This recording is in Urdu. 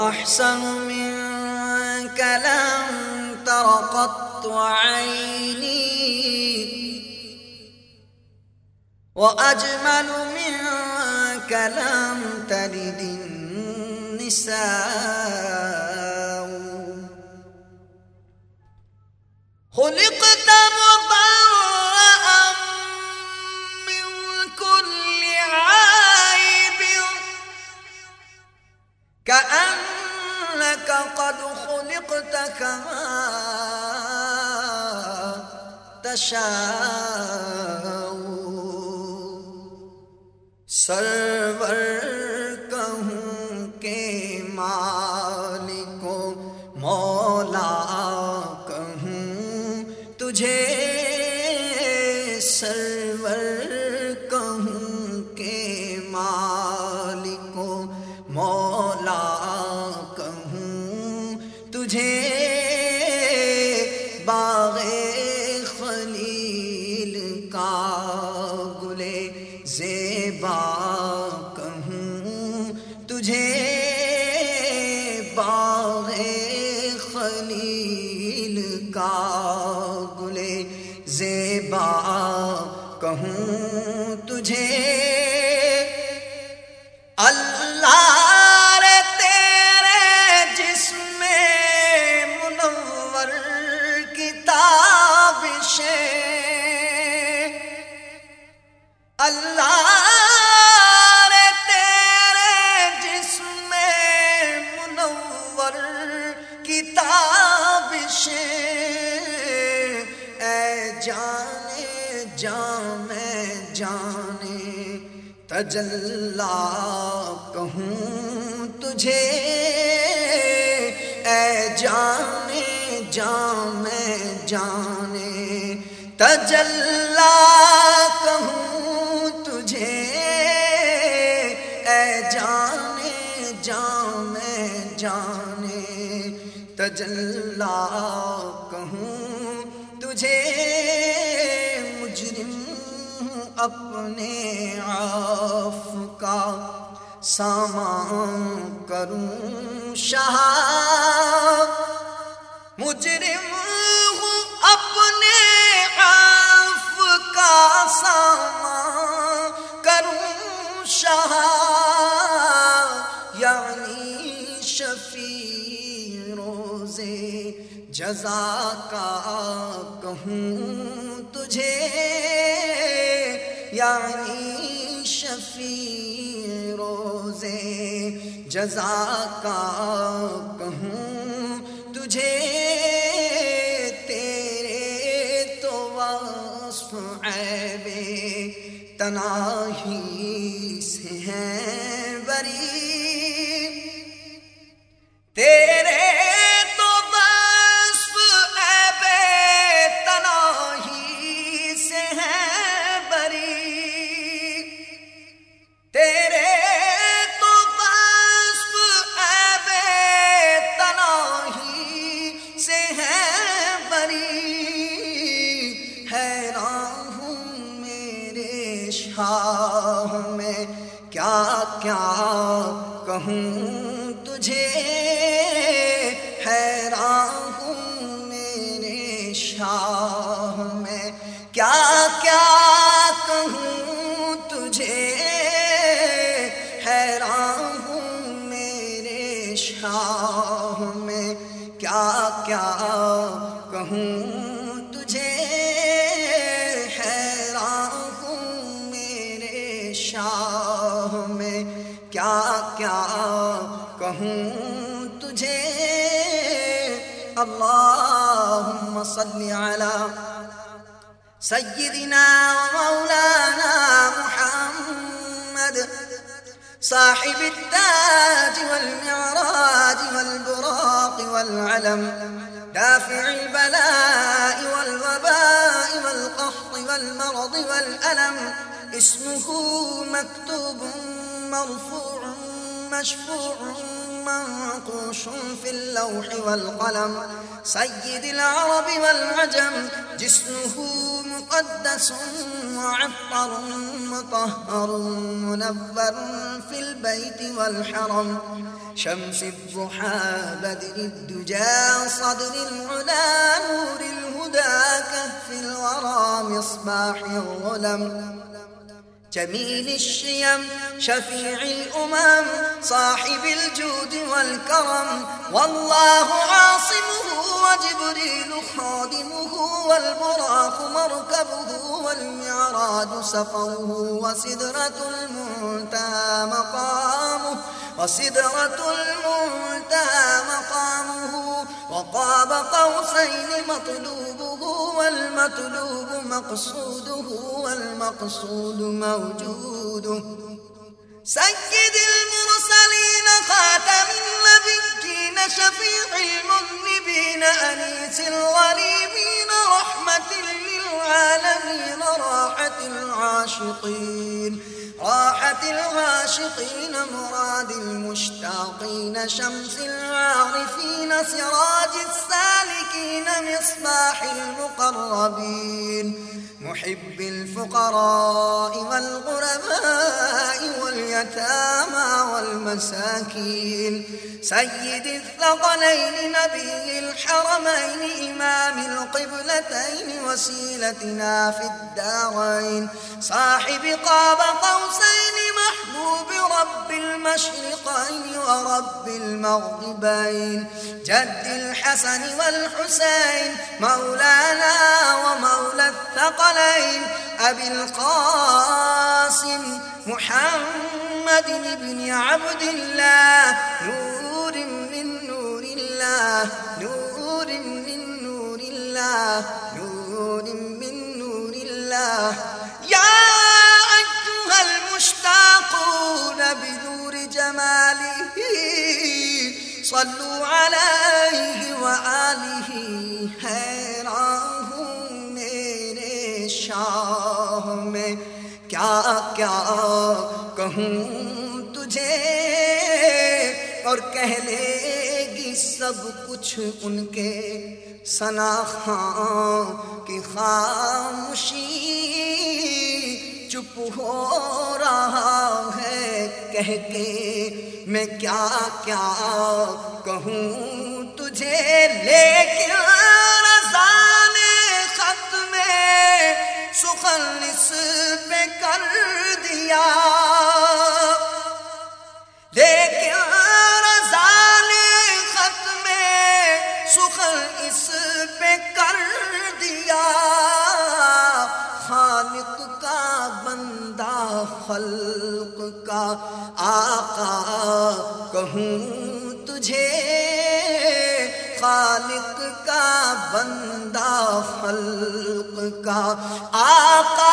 احسن من لم ترقت عيني. واجمل من لم تلد النساء. كأنك قد خلقت كما تشاء. سرور تجھے باغ خلیل کا گلے زیبا کہوں تجھے باغ خلیل کا گلے زیبا کہوں اللہ رے تیرے جسم منور کتاب اے جانے جام جانے تجلا کہوں تجھے۔ اے جانے جام جانے تجلا کہوں تجلا کہوں تجھے مجرم اپنے عاف کا سامان کروں شاہ مجرم جزا کا کہوں تجھے؟ یعنی شفیع روزے، جزا کا کہوں تجھے؟ تیرے تو وصف عیب تناہی سے ہیں بری۔ تیرے شاہ میں کیا کیا کہوں تجھے؟ حیران ہوں میرے شاہ میں کیا کیا کہوں تجھے؟ حیران ہوں میرے شاہ میں کیا کیا شاہ میں کیا کیا کہوں تجھے؟ اللہم صلی علی سيدنا ومولانا محمد، صاحب التاج والمعراج والبراق والعلم، دافع البلاء والوباء والقحط والمرض والألم اسمه مكتوب مرفوع مشفوع منقوش في اللوح والقلم. سيد العرب والعجم، جسمه مقدس معطر مطهر منور في البيت والحرم. شمس الضحى، بدر الدجى، صدر العلا، نور الهدى، كهف الورى، مصباح الظلم جميل الشيم، شفيع الأمم، صاحب الجود والكرم. والله عاصمه وجبريل خادمه، والبراق مركبه، والمعراج سفره. وسدرة المنتهى مقامه، وسدرة المنتهى مقامه. وقاب قوسين مطلوبه والمطلوب مقصوده والمقصود موجوده. سيد المرسلين خاتم النبيين شفيع المذنبين أنيس الغريبين رحمة للعالمين راحة العاشقين راحة العاشقين مراد المشتاقين شمس العارفين سراج السالكين مصباح المقربين محب الفقراء والغرباء واليتامى والمساكين سيد الثقلين نبي الحرمين إمام القبلتين وسيلتنا في الدارين صاحب قاب قوسين محبوب رب المشرقين ورب المغربين جد الحسن والحسين مولانا ومولى الثقلين أبي القاسم محمد بن عبد الله صلوا عليه وآله حیران ہوں میرے شاہ میں۔ کیا کیا کہوں تجھے؟ اور کہہ لے گی سب کچھ ان کے ثنا خان کی خاموشی۔ چپ ہو رہا ہے کہہ کے میں کیا کیا کہوں تجھے لیکن رضان خط میں سخن اس پہ کر دیا۔ لے لیکن رضان خط میں سخن اس پہ کر دیا۔ خالق کا بندہ خلق کا آقا کہوں تجھے؟ خالق کا بندہ خلق کا آقا